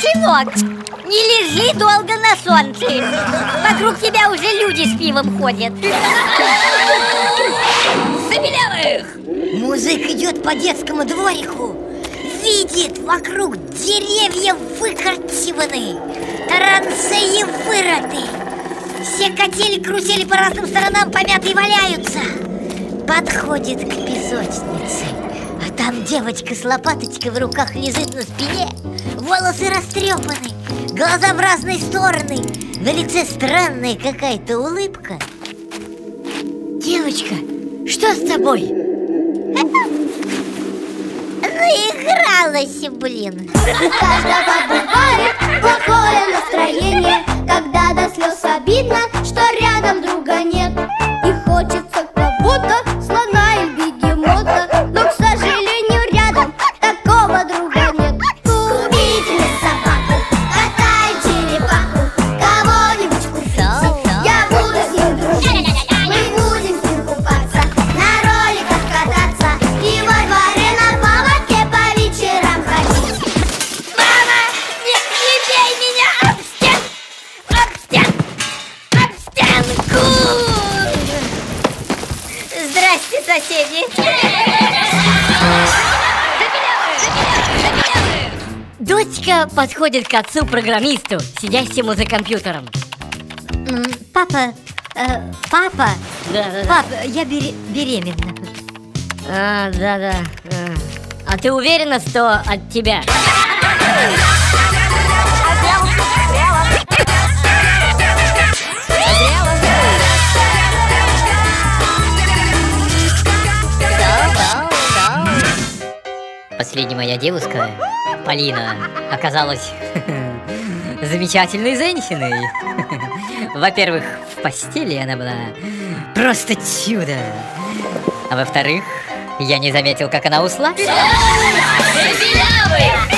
сынок, не лежи долго на солнце. Вокруг тебя уже люди с пивом ходят. Забелявых! Музык идет по детскому дворику Видит, вокруг деревья выкорчеваны Таранцеи вырыты Все катили-крутили по разным сторонам, помятые валяются. Подходит к песочнице А там девочка с лопаточкой в руках лежит на спине. Волосы растрепаны, глаза в разные стороны. На лице странная какая-то улыбка. Девочка, что с тобой? Наигралась, блин. Каждого бывает плохое настроение Здрасте, соседи! Дочка подходит к отцу-программисту, сидящему за компьютером. Папа, э, папа, Да, да, да. пап, я бере- беременна. А, да, да. а. А ты уверена, что от тебя? Последняя моя девушка, Полина, оказалась замечательной женщиной. Во-первых, в постели она была просто чудо. А во-вторых, я не заметил, как она танцуем